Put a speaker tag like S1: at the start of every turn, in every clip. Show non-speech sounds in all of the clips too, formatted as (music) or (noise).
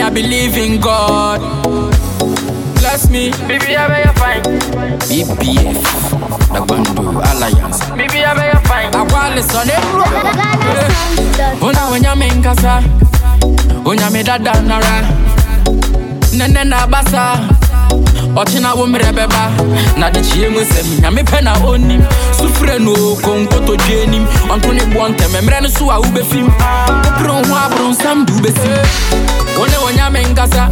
S1: Me, I believe in God. Bless me.
S2: Baby, I bet you fine.
S1: BBF. The Bandu Alliance.
S2: Baby, I bet you fine.
S1: I want to son
S3: GhanaSongs.org.
S1: Una wenya me nkasa. Onya me dada nara. Nene na basa. Ọchịna wo mmerɛ bɛba na de kyie mu sɛm nyame pɛ na ɔnim sufrɛ no konkoto dwa anim ɔnto ne boɔ ntɛm mmerɛ no so a wobɛfim wopere ho aboronsam de wobɛsim wo ne wɔ nyame nkasa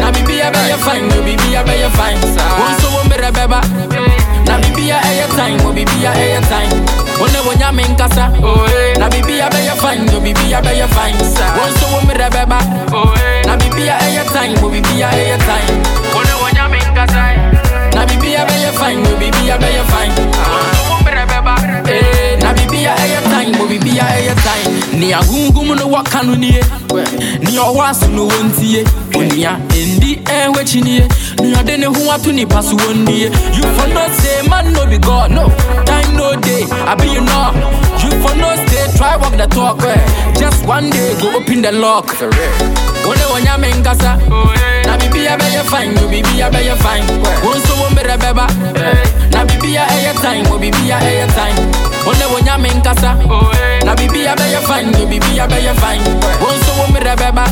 S1: na biribia bɛyɛ fine no biribia bɛyɛ fine wo nso wo mmerɛ bɛba na biribia ɛyɛ time wɔ biribia ɛyɛ time wo ne wɔ nyame nkasa na biribia bɛyɛ fine no biribia bɛyɛ fine wo nso wo mmerɛ bɛba na biribia ɛyɛ time wɔ biribia ɛyɛ time wo ne wɔ nyame nkasa na biribia bɛyɛ fine no fine wo nso wo mmerɛ bɛba Na biribia ɛyɛ time wɔ biribia ɛyɛ time. Nea gungum no wɔka no nie nea ɔwɔ aso no wɔntie onua ɛndi ɛho akyi nie nea ɔde ne ho ato nipa so wɔnnue you for no say man no be god no. Time no day abi you know you for no stay try walk the talk eh. just one day go open the lock. Wo ne wɔ nyame nkasa na biribia bɛyɛ fine no biribia bɛyɛ fine. Wo nso wo mmerɛ bɛba na biribia ɛyɛ time wɔ biribia ɛyɛ time wo ne wɔ nyame nkasa na biribia bɛyɛ fine. No biribia bɛyɛ fine. Wo nso wo mmerɛ bɛba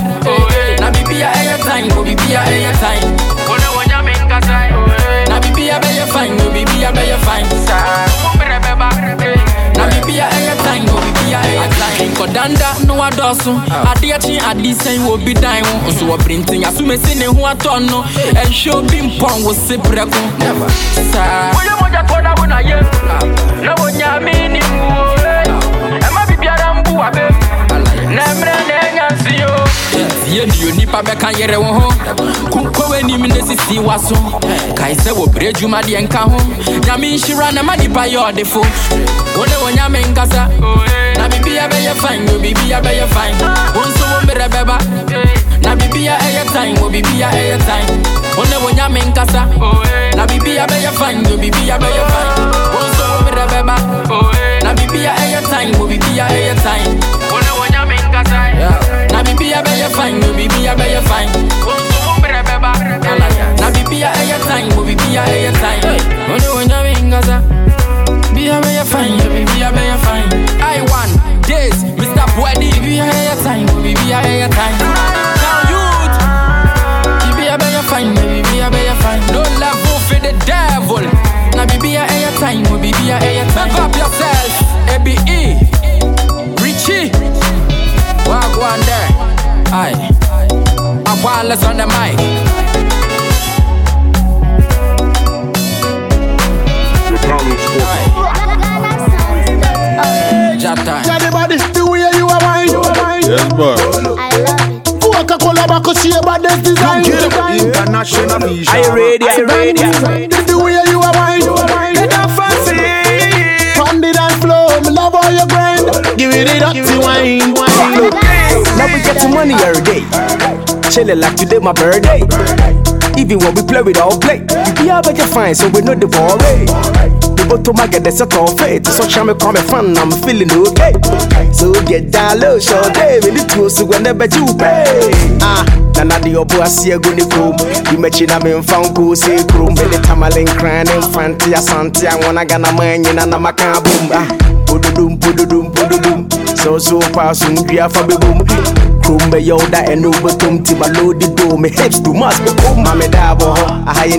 S1: na biribia ɛyɛ time wɔ biribia ɛyɛ time wo ne wɔ nyame nkasa na biribia bɛyɛ fine. No biribia bɛyɛ fine. Wo mmerɛ bɛba na biribia ɛyɛ time wɔ biribia ɛyɛ time nkɔdanda no wadɔso adeɛ kye ade sɛn wɔ bi dan ho nso wɔ berinten asomesi ne ho atɔ no ɛnhwɛ obi mpɔn wo se prɛko saa
S2: Woyɛ mogya tɔ da wo na yɛ. Na wonyame ni mu o, eh. Ɛma biribiara mbu abe. Na mmerɛ na ɛnya nsi o.
S1: tie ne onipa bɛka yere wo ho konkɔ w'anim ne sisi wa so kae sɛ wɔbrɛ adwumadeɛ nka ho. Nyame nhyira na ma nipa yɛ ɔdefo wo ne wɔ nyame nkasa na biribia bɛyɛ fine o biribia bɛyɛ fine. Wo nso wo mmerɛ bɛba na biribia ɛyɛ time wɔ biribia ɛyɛ time. Wo ne wɔ nyame nkasa na biribia bɛyɛ fine o biribia bɛyɛ fine wo nso wo mmerɛ bɛba na biribia ɛyɛ time wɔ biribia ɛyɛ time wo ne wɔ nyame nkasa na biribia bɛyɛ fine o biribia bɛyɛ fine wo nso wo mmerɛ bɛba na biribia ɛyɛ time wɔ biribia ɛyɛ time wo ne wɔ nyame nkasa Bia be fine, yeah, baby, bia be your fine. I want this, Mr. Bia be your time, baby, bia be your time. Time, baby, bia be your up yourself, ABE, Richie. Walk one there, aye. I'm wireless on the mic. Aye,
S3: GhanaSongs.org.
S1: Jata.
S4: Anybody the way you are wine.
S5: Yes, boy.
S3: I love it.
S4: Coca-Cola back see about this design.
S6: International Misha.
S7: Are you ready? Are you ready?
S4: This the way you are wine. Pound and flow. Me love all your grind. Give it it up to wine, wine.
S7: Now we get some money every day. Chillin' like today my birthday. Even when we play, we don't play. We are better fine, so we know the ball. The I get the set of fate. So charm come a fun, I'm feeling okay. So get down low, show day. We need to whenever you pay. Ah. Nana di obo asie go ni krom Di mechi na me mfa nko se krom Bele tamale nkran ne mfanti asante Anwana gana manyi na na boom Ah, pododum pododum pododum So so pa so ndua fa bebom Krom be yo da eno betom ti ma lo di do me hips too much be kom ma me da bo ho aha ye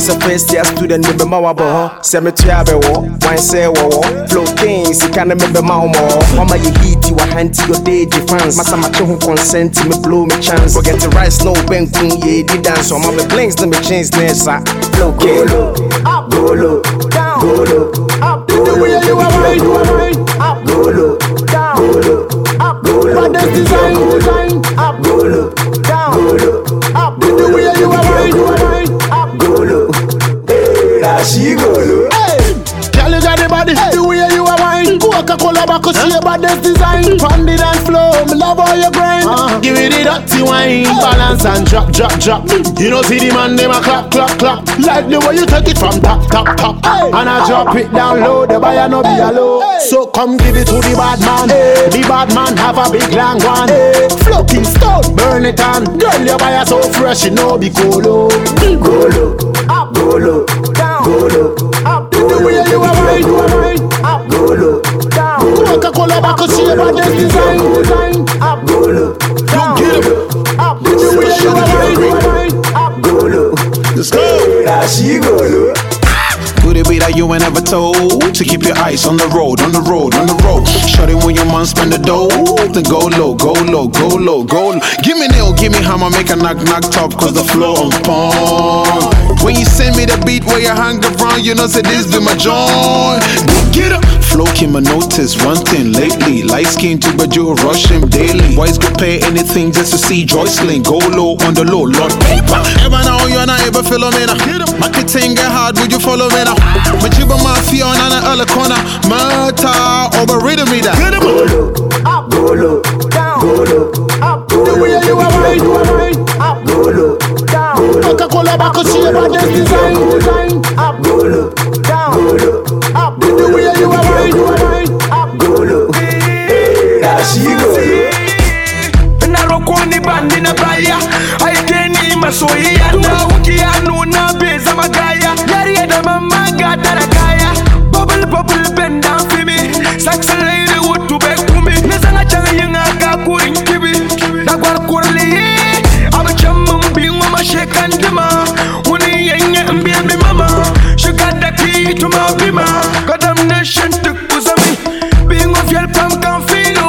S7: nin a first year student me be ma wa bo ho Se me tua be wo wan se wo Flow king sika ne me be Mama ye heat you a hanti your day fans Masa ma che consent me blow me chance Forget the rice no ben kun ye di dance my me blinks me change nessa Flow up go low down go low up
S4: the way you are
S7: up go low down go low up
S4: design, design.
S7: up go low down go low up
S4: the way you are
S7: now she go low
S4: Hey, girl, you got the body. The way you are wine. Coca Coca-Cola back cause she about this design. Pound it and flow, me love how uh-huh. you grind. Give it the dirty wine. Balance and drop, drop, drop. You know see the man them a clap, clap, clap. Like the way you take it from top, top, top. And I drop it down low, the buyer no be alone. So come give it to the bad man. The bad man have a big long one. Floating stone, burn it on Girl. your buyer so fresh, you know be colo. Colo, up, colo, down, colo, up The way you are right, you are right. Up, colo, down Coca-Cola back cause she about this design Design, up, colo, down You get it, up The way you are right, you are right. Up, colo,
S6: Let's go.
S7: Now she go
S6: Could it be that you ain't ever told to keep your eyes on the road, on the road, on the road? Shut it when your man spend the dough, then go low, go low, go low, go low. Give me nail, give me hammer, make a knock, knock top, cause the flow on pong. When you send me the beat where you hang around, you know, say this be my joint. Get up. Flow came a notice one thing lately. Light skin to but you rush him daily. Boys could pay anything just to see Joycelyn go low on the low. Lord paper. Ever now you're not able to follow me now. Marketing get hard, would you follow me now? Majiba mafia on an other corner. Mata over oh, rhythm me that. Get him.
S4: up, colo, down, colo, up The way you are right, you are right Up, colo, down Coca-Cola back cause she about this design. Design, up, colo, down, colo, up. The way you are right, you are right Up, colo,
S7: Now she go.
S2: narokoni bandi na baya aikeni masoyiya na wukiya nuna bai zama gaya yariya da mamma ga tara kaya bubble bubble bend down for me. Sexy lady ki tuma bima. Condemnation duk kuzami being of your pam kan filo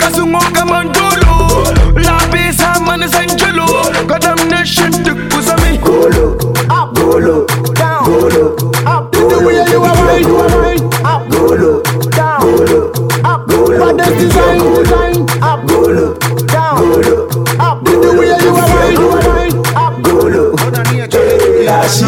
S2: kasungo kaman dolo labi zaman zanjelo condemnation duk kuzami
S4: up, colo, ah.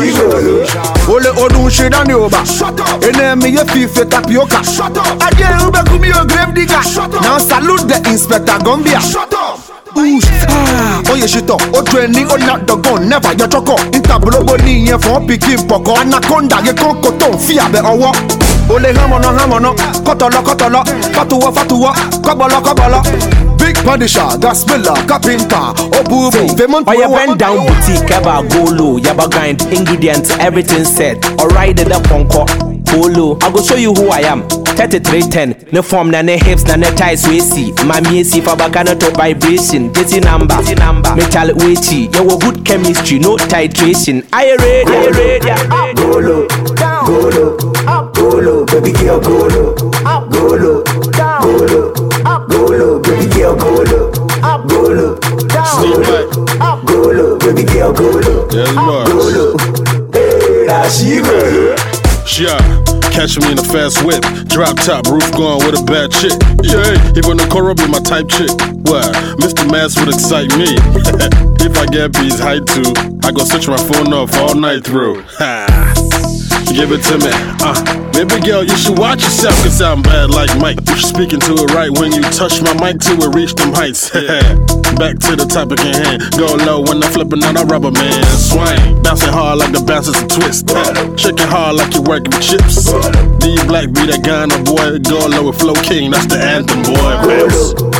S7: Now she go
S6: Ole odun shit on the over. Shut up. Ene mi ye fife tapioca. Shut up. Ade ube kumi yo grave digger. Shut up. Now salute the inspector Gambia. Shut up. Oosh, ah, oye shito, o training, o not the gun, never your choco. Intabulobo ni yen fon pikin poko. Anaconda ye kon koton, fi abe owo. Ole hamono hamono, kotolo kotolo, fatuwa fatuwa, kobolo kobolo. Big Punisher, gas miller, carpenter, obubu, Vemont
S7: Or you bend down boutique, ever go low, yaba grind, ingredients, everything set. Alright, the ponko, go low. I go show you who I am. 3310, ne form na ne hips na ne ties we see. Mami si fa bakana to vibration. This number, number. Metal weighty, you a good chemistry, no titration. Are you ready? Are you ready? Yeah.
S4: Golo, down, Golo, up, Golo, baby girl, Golo, up, Golo, down, Golo, up, Golo, baby girl, Golo, up, Golo, down, Golo, up, Golo, baby girl, Golo,
S5: Yes,
S4: up,
S5: boss.
S4: Golo.
S7: Now she go
S5: Yeah, catch me in a fast whip. Drop top, roof gone with a bad chick. Yeah, even the Cora be my type chick. What? Mr. Mass would excite me. (laughs) if I get B's height too, I go switch my phone off all night through. Ha. Give it to me. Uh, baby girl, you should watch yourself, cause I'm bad like Mike. You should speaking to it right when you touch my mic till it reach them heights. (laughs) Back to the topic in hand. Go low when I'm flipping out a rubber man. Swing. Bouncing hard like the bouncers a twist. Shaking hard like you're working chips. D Black be that Ghana boy. Go low with Flow King, that's the anthem boy. Bounce.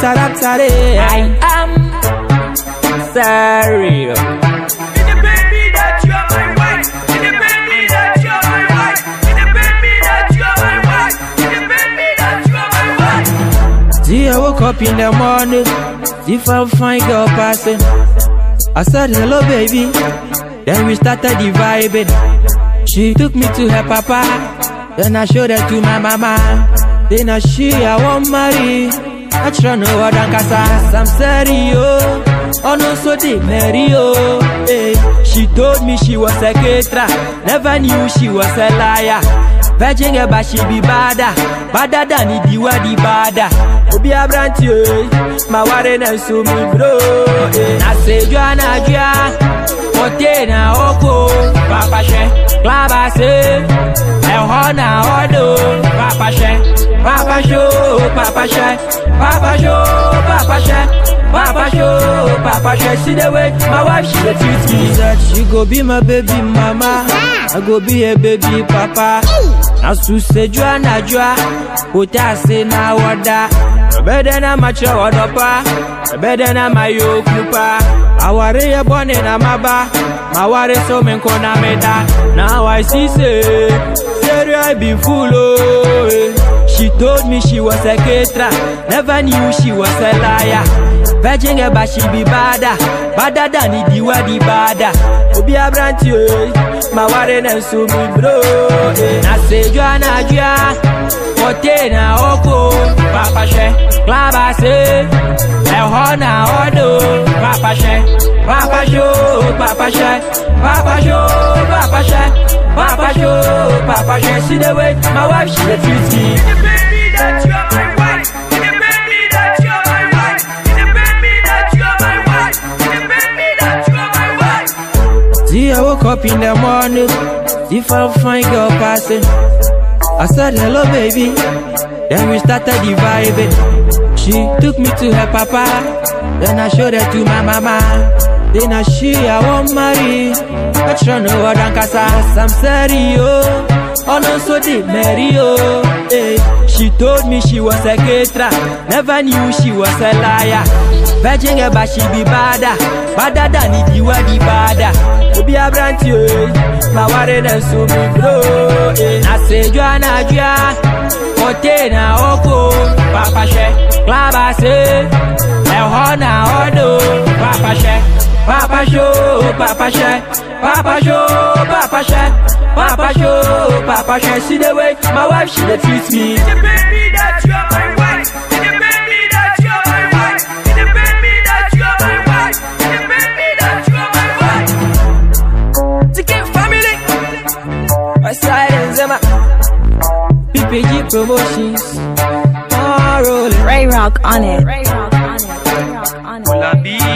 S8: Tip to the tarap tare I am sorry Gee, I woke up in the morning If I find girl passing I said hello baby Then we started the vibing. She took me to her papa. Then I showed her to my mama. Then I she I want marry. I try no other casa. I'm serious. Oh no, so they marry oh. Hey. She told me she was a caterer. Never knew she was a liar. Virgin girl, but she be badder. Badder than the diwa the badder. Obi abranti eh. My worry na so me bro. Eh. Na say Joanna Joa. Ote na oko. Papa she. Se. Ẹ̀họ́ na ọdọ. Papa she. Papa show. Papa she. Papa show. Papa she. Papa show. Papa she. See the way my wife she dey treat me. Said she go be my baby mama. I go be a baby papa. Na su se jua na na wada. Better na macho odopa. Better na mayo kupa. Aware ye bone na maba. Maware so men kona meda. Now I see say, say I be fool oh. She told me she was a caterer. Never knew she was a liar. Virgin but she be badder. Badder than the diwa the badder. Obi abranti eh. My worry na so me bro. eh. Na say Joanna Joa. Ote na oko. Papa she. Klaba se. Ẹ̀họ́ na ọdọ. Papa she. Papa show. Papa she. Papa show. Papa she. Papa show. Papa she. See the way my wife she dey treat me. See, I woke up in the morning, see fine girl passing. I said hello baby, then we started the vibing. She took me to her papa, then I showed her to my mama. Then I she I want marry, I try no other casa. I'm serious, oh no so they marry oh. Hey. She told me she was a caterer, never knew she was a liar. Virgin girl, but she be badder, badder than the diwa the badder. Obi abranti eh, my worry na so me bro. Eh. I say Joanna Joa, Ote na oko, Papa she, Klaba se, Ẹ̀họ́ na ọdọ, Papa she, Papa show, Papa she, Papa show, Papa she, Papa show, Papa she. See the way my wife she dey treat me. Chicken family. Aside and Zema. PPG promotions. All rolling.
S9: Ray Rock on it. Ray Rock on it. Ray Rock on it.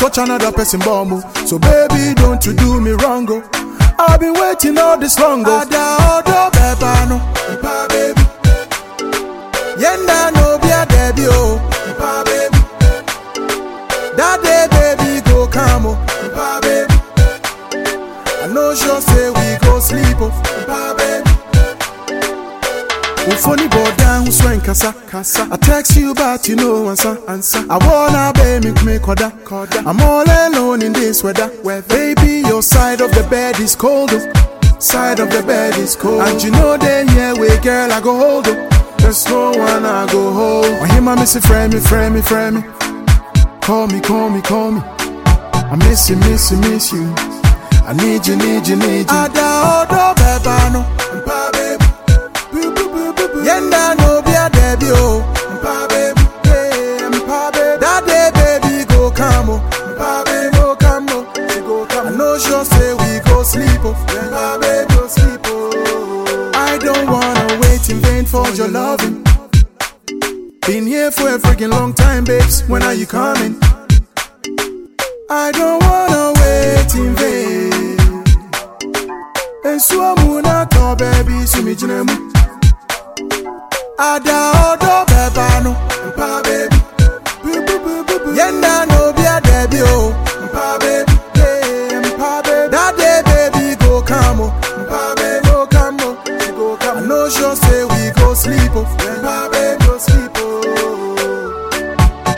S4: Touch another person oh. So baby, don't you do me wrong, oh. I've been waiting all this long, oh. Ada odo beba no, pa baby. Yenda no be a debi oh, pa baby. That day baby go come oh, pa baby. I know sure say we go sleep oh. Funny boy down, swing kasa kasa. I text you, but you know answer answer. I wanna be me me koda koda. I'm all alone in this weather. Where baby, your side of the bed is cold. oh. Side of the bed is cold. And you know they here we girl I go hold up. There's no one I go hold. I hear my missy friend me, friend me, friend me. Call me, call me, call me. I miss you, miss you, miss you. I need you, need you, need you. Ada odo beba Yenda no be a debi o, mpa baby. Yeah, mpa baby. That day baby go come o, mpa baby go come she go come. I know sure say we go sleep o, mpa baby go sleep o. I don't wanna wait in vain for your loving. Been here for a freaking long time, babes. When are you coming? I don't wanna wait in vain. Esuamu na to baby, see me. Ada odo beba no, mpa baby. Boo, boo, boo, boo, boo. Yenda no be a debi o, mpa baby.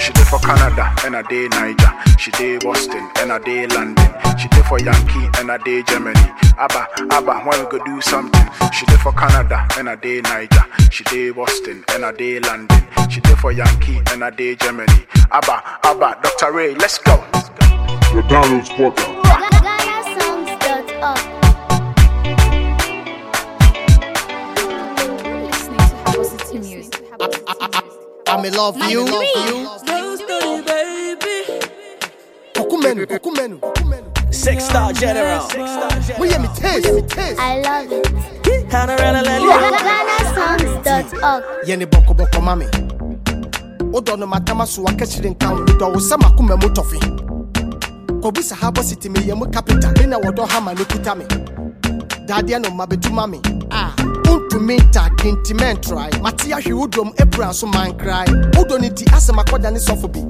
S4: She
S10: did for Canada and a day Niger. She did Boston and a day London. She did for Yankee and a day Germany. Abba, Abba, when we go do something. She did for Canada and a day Niger. She did Boston and a day London. She did for Yankee and a day Germany. Abba, Abba, Dr. Ray, let's go.
S3: The download spot.
S11: Music.
S12: I'm in love you. Kokumenu, kokumenu, kokumenu.
S7: Six star general.
S12: Will you me taste?
S3: I love it.
S12: Ghana. Yeni boko boko mami. Odo no matama so akashire nkan do wo sama kuma mu tofi. Kobu sahaba city me yemu capital. Me na wodo hama no kita me. Dadia no mabetuma me. Ah. Untumi nta kintimen try. Mati ahwe udom ebra so man cry. Udo ni ti asema koda ni sofo bi.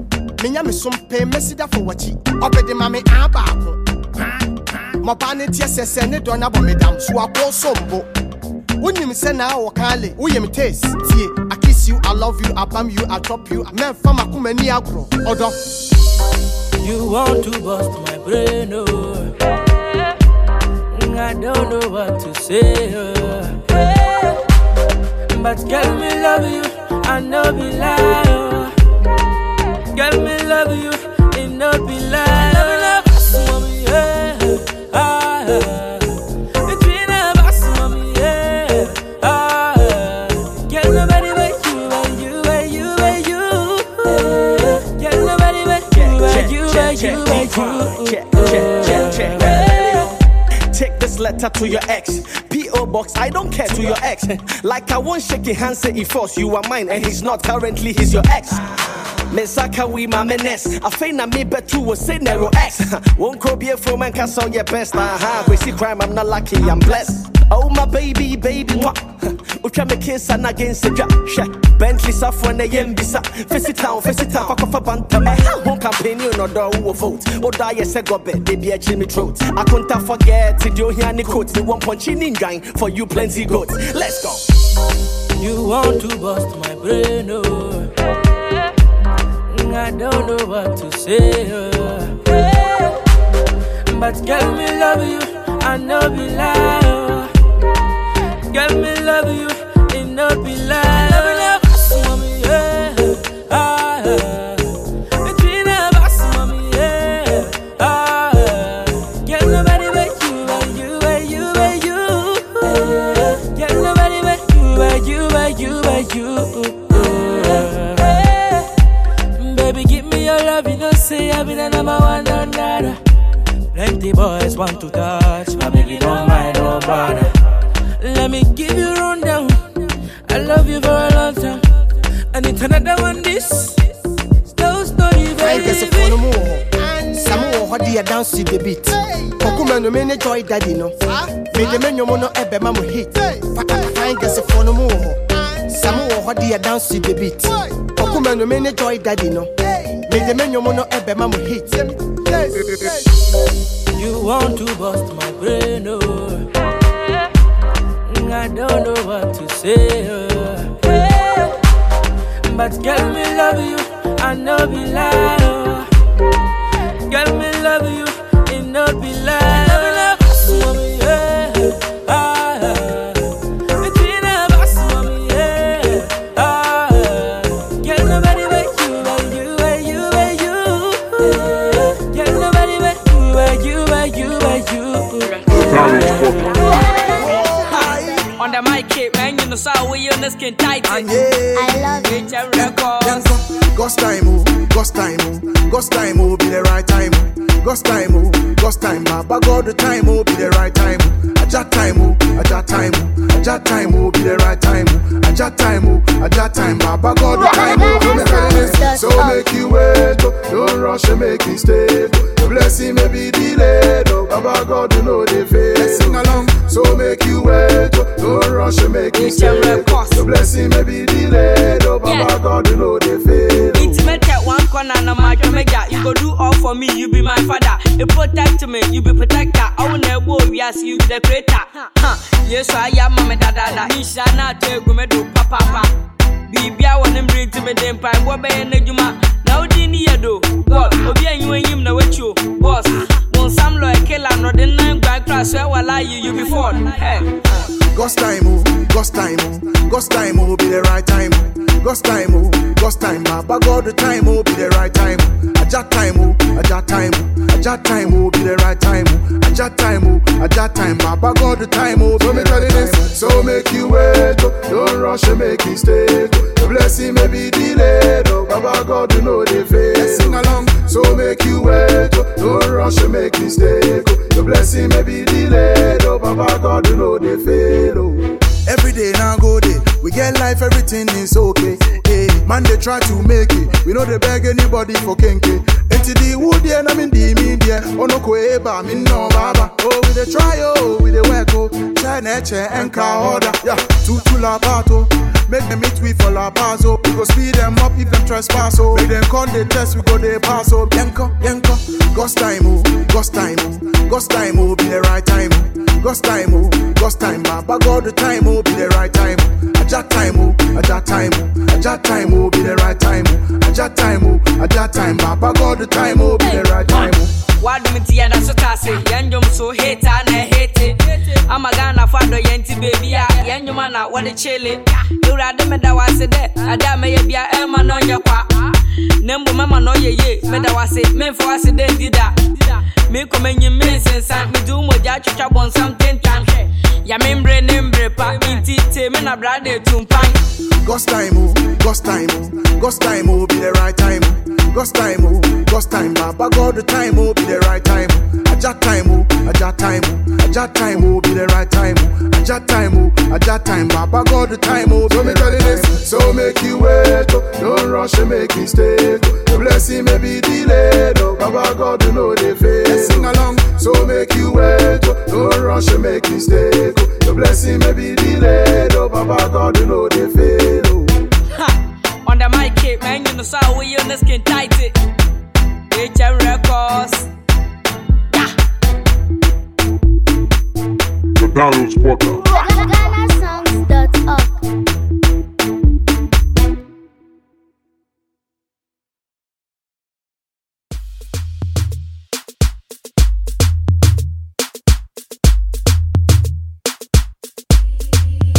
S12: Menya me som pe mesida for wachi. Obede mame abaako. Mọba ne tiɛ sɛsɛ ne dɔ nabɔ me dam so akɔ sombo wonim sɛ na wɔ kale woyɛ me taste tie I kiss you, I love you, I bam you, I drop you mɛmfa makoma ni agorɔ ɔdɔ
S8: You want to bust my brain, oh. I don't know what to say, oh. But girl, me love you, I know be lie, oh. Girl, me love you, it no be lie. Love, mommy, yeah. Ah, yeah. Between us, mommy, yeah. Ah, yeah. Girl, nobody but you, but you, but you, but you. Yeah. Girl, nobody but you, but you, but you, but you.
S7: Check, check, check, check, check. Take this letter to your ex. Box, I don't care to your ex. Like I won't shake your hand, say he force you are mine, and he's not currently, he's your ex. Mesaka we my menace. I find na me bet will say narrow X. (laughs) Won't crow be a fool man can sell your best. Uh-huh. We see crime, I'm not lucky, I'm blessed. Oh my baby, baby, what? Ucha me kiss and against the drop. Bentley stuff when they yen bisa. Face it town, face it town, fuck off a bantama. (laughs) Won't campaign you no do who vote. Oh die yes, I go bed, they be a chimney throat. I couldn't forget to do here any quotes. The one punch in in for you plenty goats. Let's go.
S8: You want to bust my brain, oh. I don't know what to say, oh. But girl, me love you, I know be lie, oh. Girl, me love you, it no be lie. Ah. Ah, you, but you, but you, love, you know, say the number one on. Plenty boys want to touch, baby don't mind bother. Let me give you rundown. I love you for a long time. And it's another one this. Slow story, baby.
S12: Samu hɔ yɛ dance to the beat? Kokuma no me ne joy daddy no Mede me nnwom no ɛbɛma mo hit Fa- Fine kɛsɛ fɔ no mu wɔ hɔ Samu wɔ hɔ de dance to the beat? Kokuma no me ne joy daddy no Mede me nnwom no ɛbɛma mo hit
S8: You want to bust my brain, oh. Mm, I don't know what to say, oh. But girl, me love you, I know be lie, oh. Girl, me love you, it no be lie.
S13: Kid, man, you so we on the skin tight. I
S3: love
S13: it. records.
S4: Ghost time, oh, ghost time, oh, ghost time, oh, be the right time, oh, ghost time, oh, ghost time, Baba God the time, oh, be the right time, oh, ajat time, oh, ajat time, oh, ajat time, oh, be the right time, oh, ajat time, oh, ajat time, Baba God the time, oh, so make it, so make you wait, oh, don't rush and make mistake, oh, the blessing may be delayed, oh, Baba God you know the face, sing along, so make you wait, oh, don't rush and make mistake, oh, the blessing may be delayed, oh, Baba God you know the face.
S13: Intimate at one corner, no matter mega. You go do all for me, you be my father. You protect me, you be protector. I will never worry, yes, you the creator. Huh. Yes, I am mama da da da. Not take me do papa papa. Bibia want him bring to me them pine, what by any juma. Now, Dini Yado, what? Obi and you and him know what you, boss. One some lawyer killer, not the nine grand crash, so I you, you before. Hey.
S4: Ghost time, oh, ghost time, oh, ghost time, oh, be the right time. oh. Ghost time, oh, ghost time, Baba God the time, oh, be the right time. oh. Ajat time, oh, ajat time, oh, ajat time, oh, be the right time. oh. Ajat time, oh, ajat time, Baba God the time, oh, so make all this, oh. so make you wait, oh, don't rush rush and make mistake. Oh. Your blessing may be delayed, oh, Baba God, you know they fail. Sing along, oh. so make you wait, oh, don't rush and make mistake. Oh. Your blessing may be delayed, oh, Baba God, you know they fail. Oh. Every day now go day. We get life, everything is okay. Hey, man, they try to make it. We know they beg anybody for kenke. Into the wood, yeah, I mean the media. Oh no, koeba, me no baba. Oh, we the try, oh, we the work, oh. Nature and order. Yeah, two to la bato. Make them meet we for la paso. Oh. We go speed them up if them trespass, oh. Make them con the test, we go they pass, oh. Yanko, yanko. Ghost time, oh. Ghost time, oh. Time, oh. Be the right time, oh. Ghost time, oh. Ghost time, Baba God the time, oh. Be the right time, oh. Ajat time, oh. Ajat time, oh. Ajat time, oh. Be the right time, oh. Ajat time, oh. Ajat time, Baba God the time, oh. Be the right time, oh.
S13: wadumiti yɛda so tase yɛn dwom so heta na ɛhete ama ghana fa dɔ yɛn ti beebi a yɛn nnwoma na wɔde kyele awurade meda wase dɛ ade a mɛyɛ bia ɛma na ɔnyɛ kwa na mmom ɛma na ɔyɛ ye meda wase memfa wase dɛ ndi da mekɔ manyim mensensan mede wo mogya atwitwa bɔnsam tentwan ya membrɛ ne mbrɛ pa nti te me na bra de tumpan
S4: Ghost time, oh, ghost time, oh, ghost time, oh, be the right time. oh. Ghost time, oh, ghost time, Baba God the time, oh, be the right time. oh. Ajat time, oh, ajat time, oh, ajat time, oh, be the right time. oh. Ajat time, oh, ajat time, Baba God the time, oh. So me tell you this, so make you wait, oh, don't rush and make mistake. oh. Your blessing may be delayed, oh, Baba God you know they fail. Sing along, so make you wait, oh, don't rush and make mistake. oh. Your blessing may be delayed, oh, Baba God you know they fail. Oh.
S13: Ha! On the mic, man, you know, so we on the skin tight it. HM Records.
S14: The Download Spotter.
S3: GhanaSongs.org.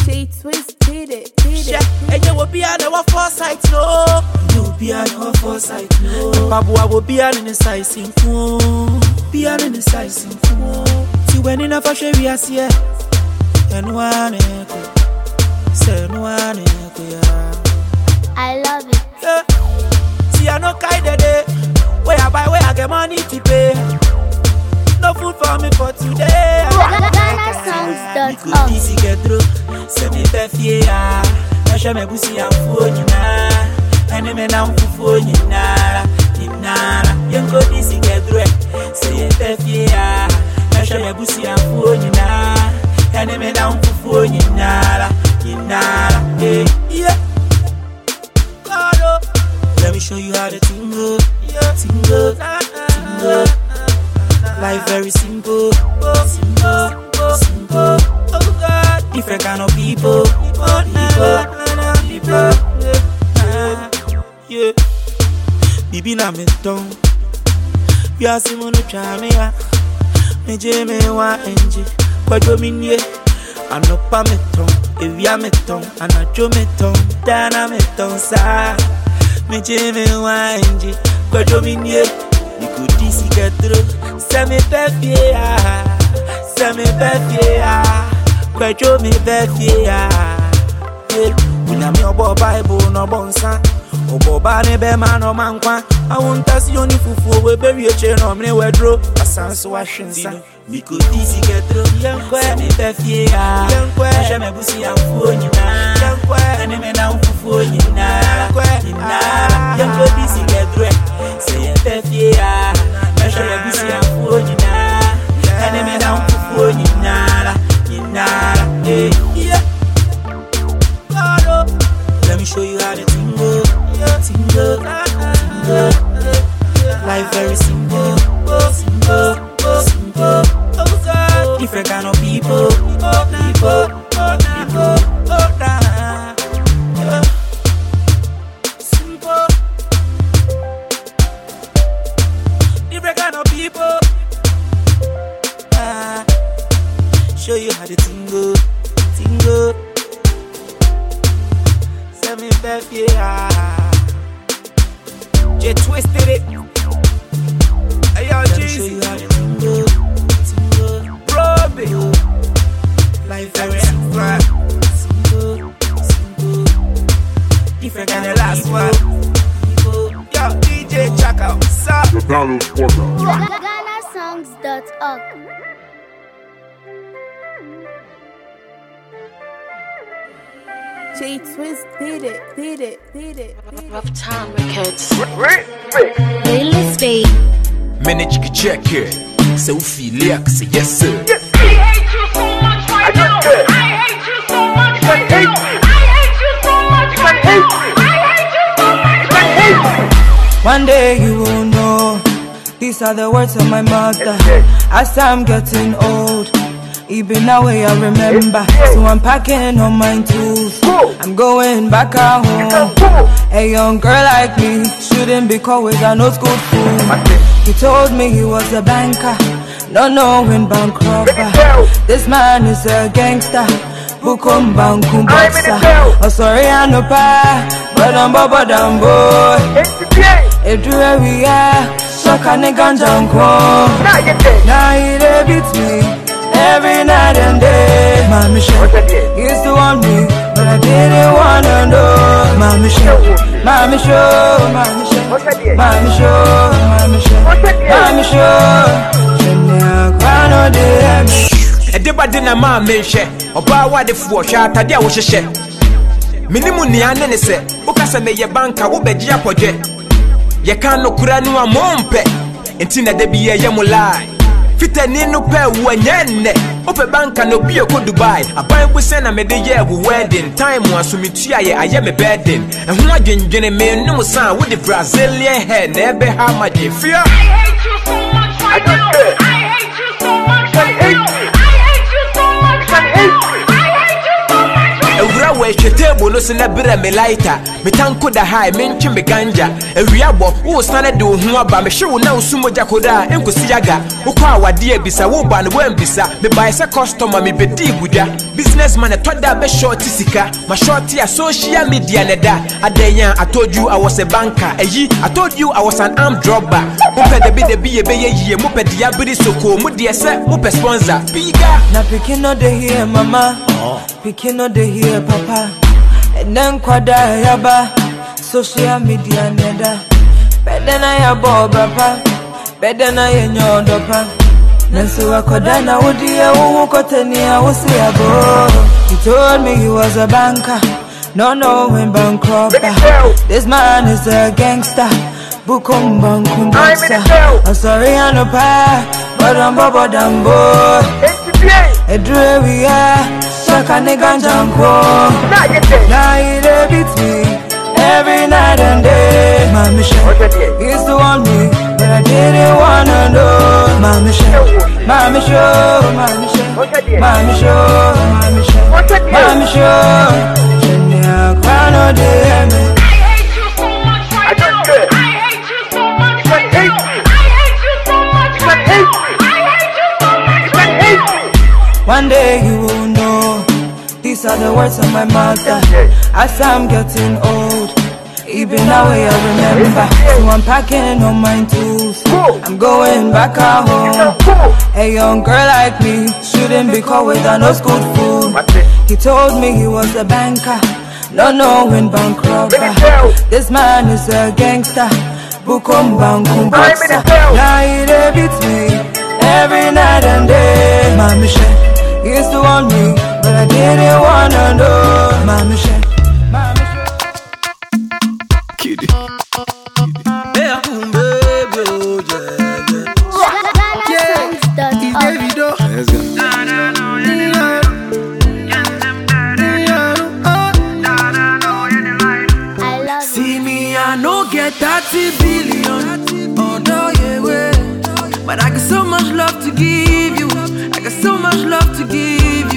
S15: T twist, did it, did
S16: Share.
S15: it.
S16: And you will be on our foresight, no. You will be on our foresight, no. Babu, I will be on in the size in Be on in the size in See when in a fashion we are eh? here. And one echo. Say one echo.
S3: I love it.
S16: Yeah. See, I no kind of day. Where I buy, where I get money to pay. No food for me for today.
S3: GhanaSongs.org.
S16: Easy get through. Send me back here. Nasha me busi ya mfuoni na. Ene me na mfufuoni na. Inara. Yengo easy get through. Send me back Let me show you how to tingle, tingle, tingle. Life very simple, simple, simple. Oh God, different kind of people, people, people. Ah, Yeah, bibi na me don. Wiase mu no twa me ya, me gye me wa enje. Kwadwo mi nie, anɔpa me tɔn, ewia me tɔn, anadwo me tɔn, dana me tɔn saa. Me gye me wa enje, kwadwo mi nie, nikudi sika duro. Sɛ me bɛ fie ya, sɛ me bɛ fie ya, kwadwo mi bɛ fie ya. Yeah. Onyame ɔbɔ Bible na ɔbɔ nsa ɔbɔ ɔbaa ne bɛrima na ɔma nkwa awo ntase oni fufuo webewie kyerɛ na. Ɔmene wɛduro asan so ahwe nsa mikodi sikɛtoro sɛ mebɛ fie a ɛhwɛ m'abusuafoɔ nyinaa ɛne me namfofoɔ nyinaa nyinaa yɛnkɔdi sikɛtorɛ sɛ yɛbɛ fie a ɛhwɛ m'abusuafoɔ nyinaa ɛne me namfofoɔ nyinaa nyinaa eh, yeah. God, oh. Let me show you how to tingle, tingle, tingle. Life very simple, Manage to
S17: check here. So much right
S18: now. I hate
S19: you so
S20: much right now. I hate feel like say yes sir.
S21: One day you will know. These are the words of my mother. As I'm getting old, even now I remember. So I'm packing all my tools. I'm going back at home. A young girl like me shouldn't be caught with an old school fool. He told me he was a banker, not knowing bank robber. This man is a gangster. Bukum bankum boxer. Oh sorry I no pa, but I'm baba damn boy. Edu we are, shaka ne ganja nko. Now he dey beat me every night and day. Mami show, he used to want me, but I didn't wanna know. Mami show, mami show, mami show, mami show, mami show, mami show. Shene akwa no dey me.
S20: ɛde ba de na maa menhwɛ ɔbaa wadefoɔ hwɛ atade a wohyehyɛ menim nea ne ne sɛ woka sɛ meyɛ banka wobɛgye apɔdwɛ yɛka nokora no a mompɛ enti na da bi yɛyɛ mo lie fitani no pɛ wo anyɛ nnɛ wopɛ banka na obi ɛkɔ dubai. Aban bu sɛ na mede yɛɛ wo wedding. Time a so metua yɛ ayɛ me burden ɛho adwendwene menom sa a wode brazilian hair na ɛbɛha magye fia. Awura wɔ ahwɛ table no so na berɛ me lighter me tanko da hae mentwe me ganja awia bɔ wosane de wo ho aba mehwe wo na wo su mogya koda a ɛnkosi yaga wokɔ awadeɛ bisa woba no woambisa mebae sɛ customer mebɛdii buda businessman ɛtɔ da bɛshɔte sika. Mashɔte a social media ne da adɛn a I told you I was a banker ɛyi I told you I was an armed robber. Mopɛ dabi dabi yɛbɛyɛ yie mopɛ de abere soko. Mu deɛ sɛ mopɛ sponsor. Biga
S21: Na pikin no dey hear mama, pikin no dey hear papa. And then kwada yaba, social media na ya bo papa, better na ya nyondo pa. Nanso wakoda na wodi ya wuhu kote ni ya wusi ya bo. He told me he was a banker, no knowing bank robber. This man is a gangster. Bukum bankum boxer. I'm sorry I no pa, but I'm baba damn boy. Edre we are, shaka ne ganja nko. Now he dey beat me every night and day. Show, he used to want me, but I didn't wanna know. Mami show, mami show, mami show, mami show, mami show, mami show. Shene akwa no dey me. One day you will know. These are the words of my mother. As I'm getting old, even now I remember. So I'm packing on my tools. I'm going back home. A young girl like me shouldn't be caught with an old school fool. He told me he was a banker, not knowing bank robber. This man is a gangster. Bukum bankum boxer. Now he me every night and day. Share. He used to want me, but I didn't wanna know.
S8: Yeah, yeah. Yeah, Davido.
S20: Let's go.
S8: See me, I no get 30 billion. Oh, no, yeah. But I got so much love to give you. I got so much love to give you.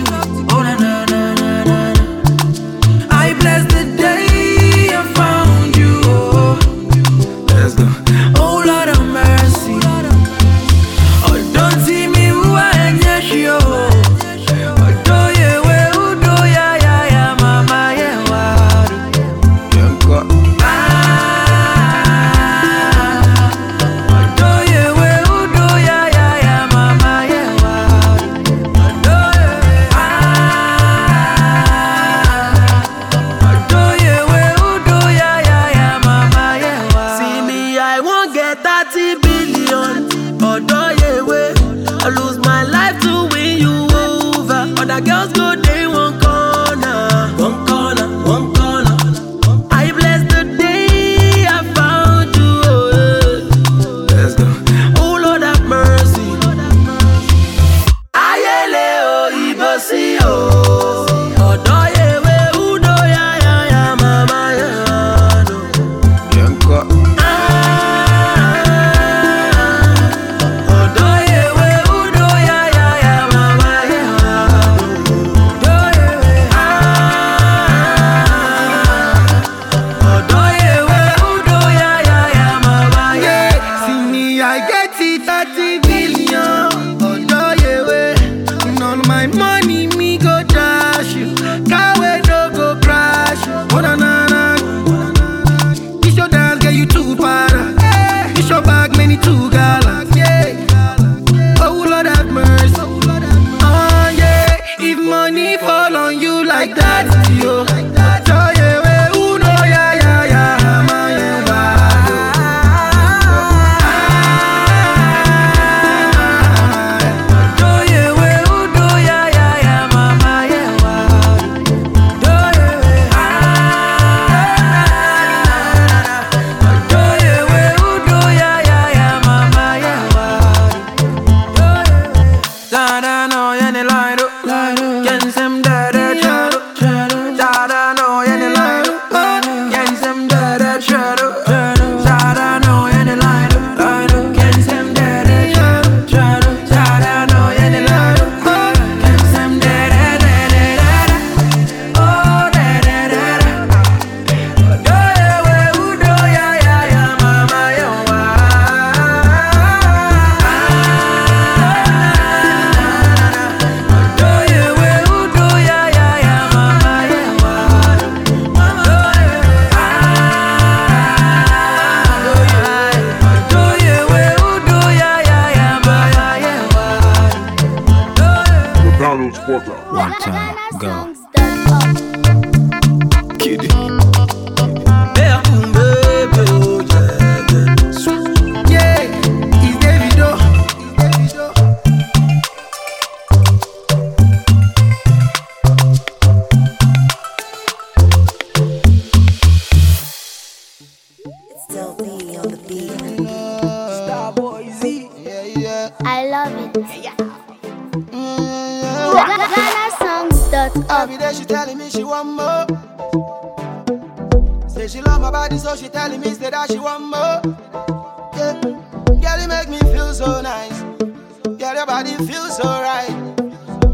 S22: Feels so right.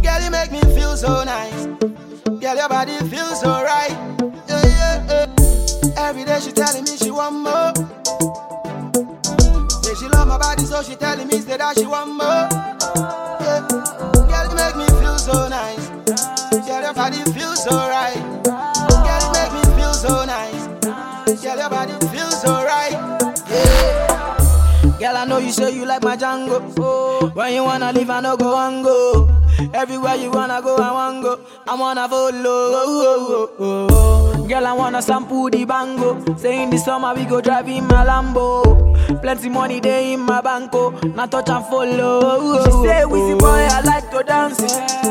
S22: Girl, you make me feel so nice. Girl, your body feels so right. Yeah, yeah, yeah. Every day she telling me she want more. Say she love my body, so she telling me say that she want more. Yeah. Girl, you make me feel so nice. Girl, your body feels so right. Know you say you like my Django. Oh, when you wanna leave, I no go and go. Everywhere you wanna go, I wanna go. I wanna follow. Oh, oh, oh. Girl, I wanna sample the bango. Say in the summer we go drive in my Lambo. Plenty money day in my banco. Now touch and follow. She say, Wizzy boy, I like to dance.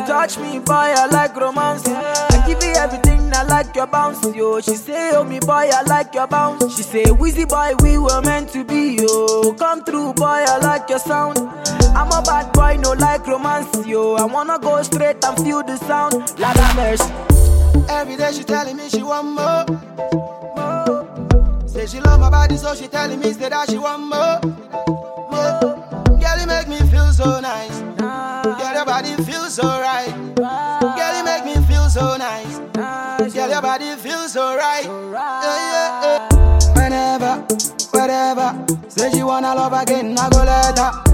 S22: Touch me, boy, I like romance. I give you everything, I like your bounce, yo. She say, Oh me boy, I like your bounce. She say, Wizzy boy, we were meant to be, yo. Come through, boy, I like your sound. I'm a bad boy, no like romance, yo. I wanna go straight and feel the sound. Lord have mercy. Every day she telling me she want more. more. Say she love my body, so she telling me say that she want more. more. Girl, you make me feel so nice. Girl, your body feels so right. Girl, you make me feel so nice. Girl, your body feels so right. Yeah, yeah, yeah. Whenever, wherever, say she wanna love again, I go let her.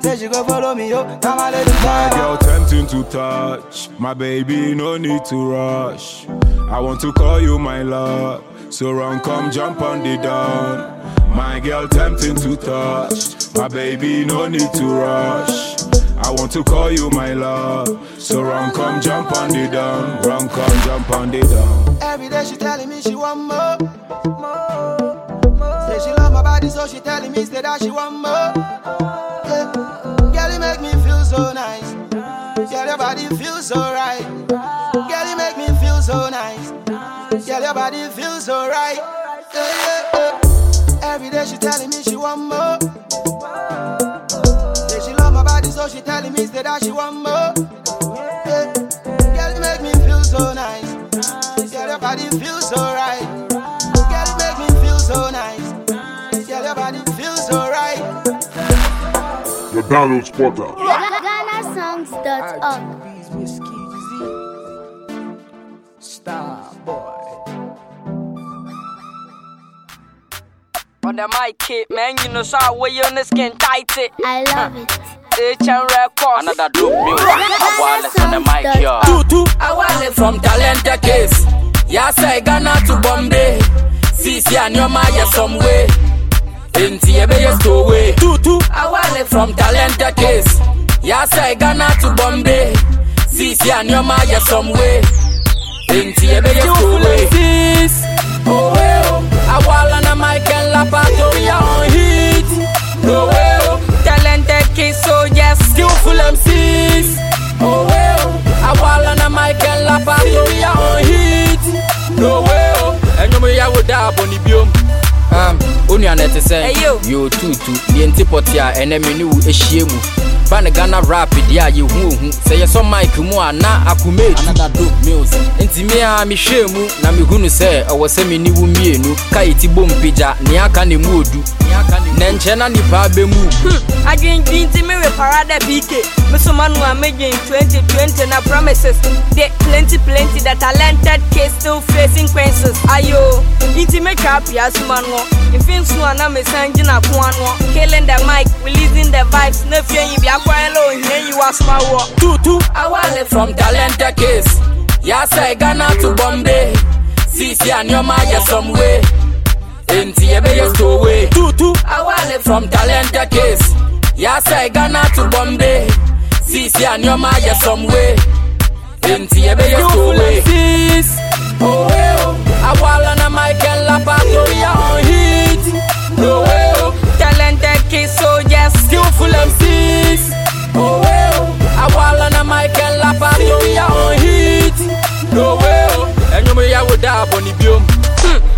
S22: Say she go follow me, yo. Come on, let
S23: My girl tempting to touch. My baby, no need to rush. I want to call you my love. So run, come jump on the dawn. My girl tempting to touch. My baby, no need to rush. I want to call you my love. So run, come jump on the down. Run, come jump on the down.
S22: Every day she telling me she want more. more, more. Say she love my body, so she telling me that she want more. Yeah. Girl, you make me feel so nice.
S12: Girl, your body feels so right. Girl, you make me feel so nice. Girl, your body feels so right. Yeah, yeah, yeah. Every day she telling me she want more. So she telling me that she want more. Yeah. Girl, you make me feel so nice. Girl, your body feels so right. Girl, you make me feel so nice. Girl, your body feels so right.
S14: The download spotter.
S3: GhanaSongs.org.
S22: Star boy.
S13: On the mic, man, you know, so I wear you on the skin tight. It.
S3: I love it.
S13: HM Records.
S1: Another dope music. I want listen the mic here.
S13: Tutu, I want it
S1: From Talenta Case. Yeah, say Ghana to Bombay. Sisi and your Maya some way. Inti ebe ye stowaway. Tutu,
S13: I want it
S1: from Talenta Case. Yeah, say Ghana to Bombay. Sisi and your Maya some way. Inti ebe ye stowaway. Sis, oh well. Oh. Awala na Michael Lapato, oh, ya on hit. Oh, no well.
S13: Talented kids, soldiers.
S1: Skillful MCs. Oh well. Awala na Michael Lapato, ya on hit. No well. Enyomo ya woda aboni biom. Um, onua na ɛte sɛ yo tutu deɛ nti pɔte a ɛnɛ me ne wo ahyia mu ba ne ghana rap deɛ a yɛhu ohu sɛ yɛsɔ mic mu a na akomate nti me a mehwɛɛ mu na mehunu sɛ ɛwɔ sɛ me ne wo mmienu ka yɛti bom pagya nea aka ne mu odu. Na nkyɛ na nipa bɛmu
S13: adwendwen hmm, nti mewe parada bk mesoma no a megyen 2020 na promises. De plenty plenty the talented case still facing consequences ayo nti metwa apia soma no mfimso a na mesan gyina ko ano killing the mic releasing the vibes. Na fie yi bia la ohia yi wasoma wɔ
S1: tutu awale from talenta case. Yasɛ ghana to bombay. Sisi a nneɔma yɛ some way. Enti yɛbɛyɛ stowaway. Tutu awale from talenta case. Yasɛ ghana to bombay. Sisi a nneɔma yɛ some way. Enti yɛbɛyɛ stowaway. Oh, eh, oh. well, awala na Michael Lapato, ya on hit. No oh, well, eh, oh.
S13: talented kids, soldiers,
S1: skillful MCs. Oh well, awala na Michael Lapato, ya on hit. No and you biom.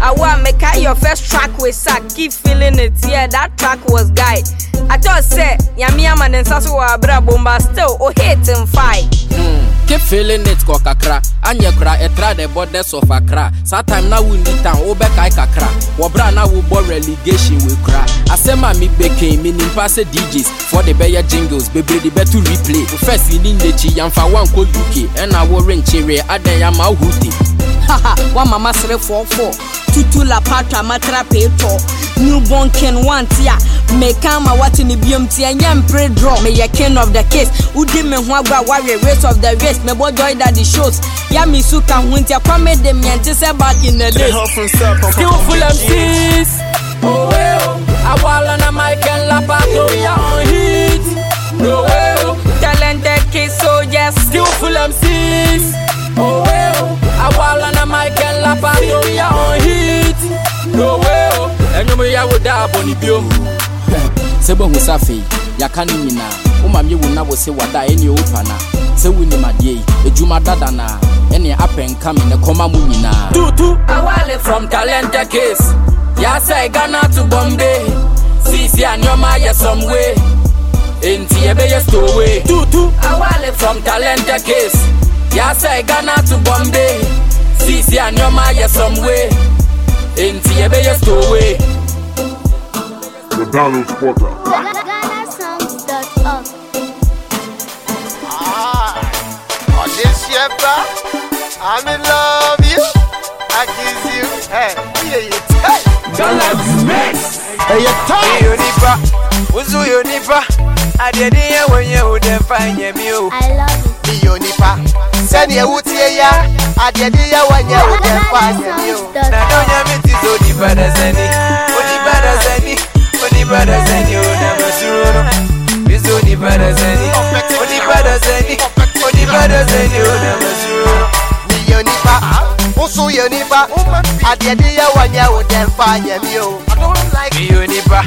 S13: I want make out your first track with sack. Keep feeling it, yeah. That track was guy. I just said, Yami Yaman and Sasu Abra Bomba still, oh, hate him fight.
S1: Hmm. Keep feeling it, ko kakra. Anya kra, etra the borders of Accra. Time na we need town, obe kai kakra. Wabra na we bo relegation we kra. Asema mi beke, mi nimpase DJs. For the better jingles, baby the better replay. First in Indechi, yamfa one ko UK. And I will rent chere, aden yama huti.
S13: Haha, one mama sere 44. Tutu la patra matra peto. Newborn king one tia. Me ni biom tia. Nyem pre draw. Me ye king of the case. Udi me hwa gba warrior race of the race. Me bo joy that the shows. Ya mi suka huntia kwa me dem yente se back in the days.
S1: Skillful MCs. Oh well. Awala na Michael Lapato ya on hit. No well.
S13: Talented kids soldiers.
S1: Skillful MCs. Oh well. Awala na Michael Lapato ya on hit. No well. Enyomo ya woda aboni biom. Sɛ bohu sɛ afei yɛaka no nyinaa womam yɛ wo na wo se wada ɛne ɔwopa na sɛ wonim adeɛ yi adwuma dada no a ɛne apɛnka me ne kɔma mu nyinaa tutu awale from talenta case. Yɛasɛ ghana to bombay. Sisi a nneɔma ayɛ some way. Enti yɛbɛyɛ stowaway tutu awale from talenta case. Yɛasɛ ghana to bombay. Sisi a nneɔma ayɛ some way. Enti yɛbɛyɛ stowaway
S14: The download spotter.
S3: GhanaSongs.org.
S24: On this year, I'm in love you. I kiss you. Hey, yeah, yeah, hey.
S2: Ghana's mix.
S24: Hey, you talk. Unipa, Uzu Unipa. I did it when you would find your meal.
S3: I love it.
S24: Unipa. Send your wood here. I did it when you would find your meal. Now, don't you meet this Odi Badazani? Odi Badazani. Odi Badazani. Never sure. This Odi Badazani. Odi Badazani. Odi Badazani. Never sure. Unipa. Usu Unipa. I did it when you would find your meal. I don't like Unipa.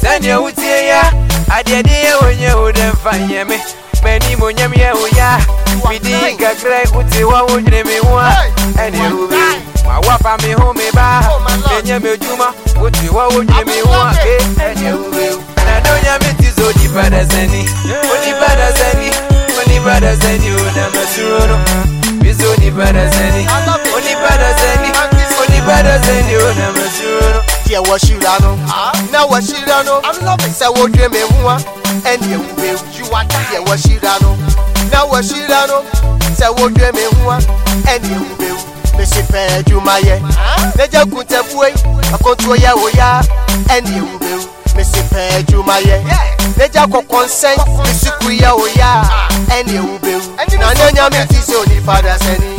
S24: Send your wood here. I did it when you would find your meal. Penny Munyam Yahuya, we dig a great Uti Wawudre me one, and you my wife and me home me ba, Kenya me Juma, Uti Wawudre me one, and you will. I don't have it. is only better than any, only better than any, only better than you, never sure. Biz only better than any, only better than any, only better than you, never sure.
S12: deɛ wɔhyira no na wɔhyira no sɛ wodwe me ho a ɛne ɛwubɛwu deɛ wɔhyira no na wɔhyira no sɛ wodwe me ho a ɛne ɛwubɛwu mesi pɛ adwumayɛ na gya kuntabuei akontoɔ yɛ wo ya ɛne ɛwubɛwu mesi pɛ adwumayɛ na gya kɔkɔnsɛn mesiku yɛ wo ya ɛne ɛwubɛwu na ne nyame ti sɛ onipa dasani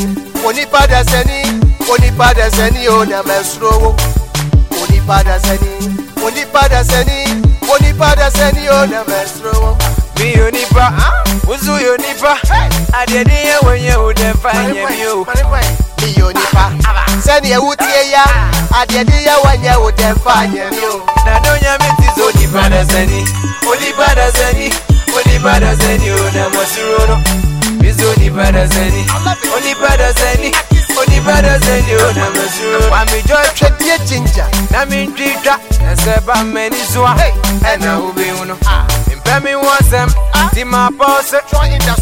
S12: onipa dasani onipa dasani o na mɛsoro wo onipa dasani onipa dasani onipa dasani o na mɛsoro
S24: Mi onipa, uzu onipa, adede ye wenye udefa nye mi o.
S12: mi onipa sɛni ewu tie ya adeɛde yɛ wɔnyɛ wo dɛ fa nyɛ mi o.
S24: Na do nya mi ti zo onipa dasani, onipa dasani, onipa dasani o na masuro no. Mi zo onipa dasani, onipa dasani, onipa dasani o na masuro. Wa mi jo
S12: twɛdeɛ ginger.
S24: Na mi ntwitwa, ɛsɛ ba mɛni soa, ah. ɛna ube uno. Mpɛ mi wɔ sɛm, ti ma pɔ se,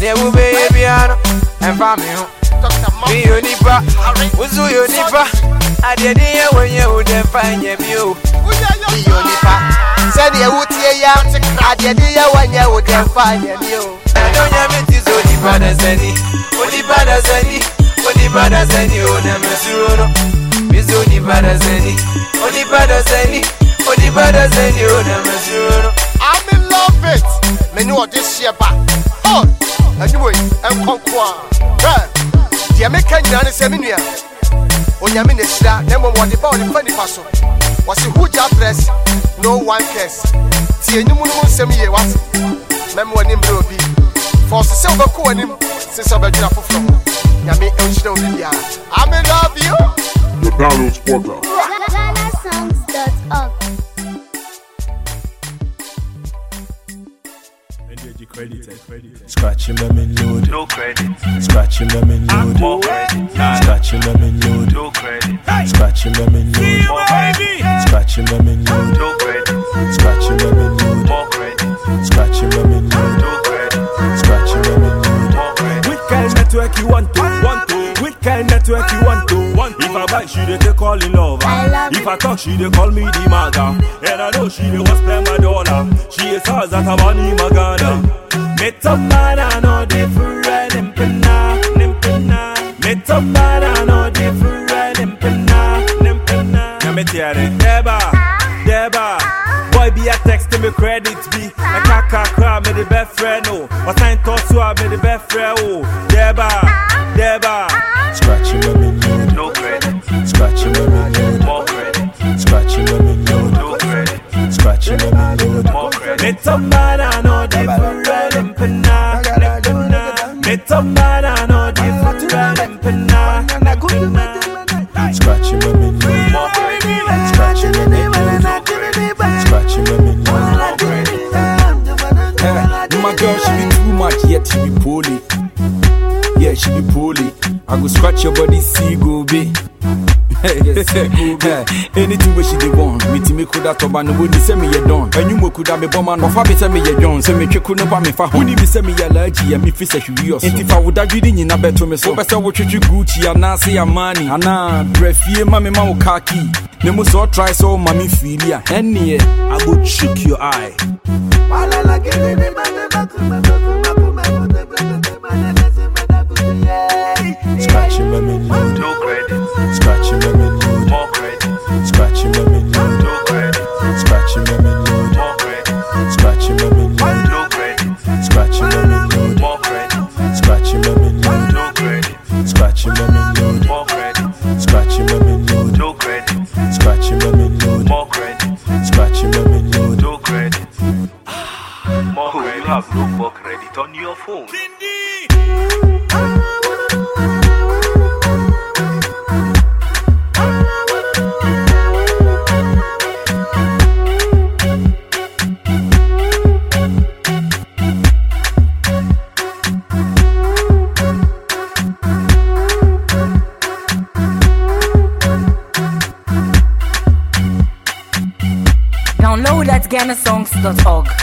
S24: ne ube ye bia no, ɛmfa mi ho. Mi onipa, uzu onipa, adede ye wenye udefa nye mi o.
S12: mi onipa sɛni ewu tie ya. Adeɛde yɛ wɔnyɛ wo dɛ fa nyɛ mi o.
S24: Adonya mi ti zo onipa dasani, onipa dasani, onipa dasani o na mesuro no. Mi zo onipa dasani, onipa dasani, onipa dasani o na mesuro no.
S12: I'm in love it. Many of this year back. Oh, anyway, I'm conquer. Deɛ meka nyinaa ne sɛ me nua onyame na hyira na mmom wɔde ba ɔde fa nipa so wɔse wogya press no one cares tie anim no mu nsɛm yie wase mɛma w'ani mmerɛ obi fa ɔse sɛ wobɛkɔ w'anim se sɛ wobɛdwena foforɔ ho nyame ɛnhyira wo bibiara ame love you
S3: The Download Spotter.
S9: Scratching them in load.
S25: No credit.
S9: Scratching them in load.
S25: More credit.
S9: Scratching them in load.
S25: No credit.
S9: Scratching them in load.
S25: More credit.
S9: Scratching them in load.
S25: No credit.
S9: Scratching them in load.
S25: More.
S9: Scratching them in load.
S25: No credit.
S9: Scratching in load.
S25: More.
S9: Which kind network you want to? Want to? Which kind network you want to? Want to? If I buy, she dey take all in love. If I talk, she dey call me the maga. And I know she dey want spend my dollar. She is ours that I money magana. Met up man, I know different impena, impena. Met up man, I know different impena, impena. Na me tiare, deba, deba. Boy be a text me credit be. A kaka cry me the best friend oh. Or sign to so me the best friend oh. Deba, deba. Scratching them in load.
S25: No credit.
S9: Scratching them in load.
S25: More credit.
S9: Scratching them in load.
S25: No credit.
S9: Scratching them in load.
S25: More credit.
S9: Met up man, I know different impena, impena. Met up man, I know different impena, impena. Scratching them in load.
S25: More credit.
S9: Scratching them in load.
S23: Eh, my girl, she be too much, yet she be poorly. Yeah, she be poorly. I go scratch your body, see go be. Anything where she dey want, me ti me kuda toba no body say me ye don. And you mo kuda me bomba no fa be say me ye John, say me tweku no pa me fa ho. Ni be say me ye allergy, ya me fi say hwi oso. Enti fa wo dadwidi nyina beto me so. Be say wo twetwe Gucci ana say Armani, ana brefie ma me ma wo khaki. Ne mo so try so ma me feel ya. Enne eh, I go chook your eye.
S9: Scratching them in load.
S25: No have no credit on your phone.
S26: Download at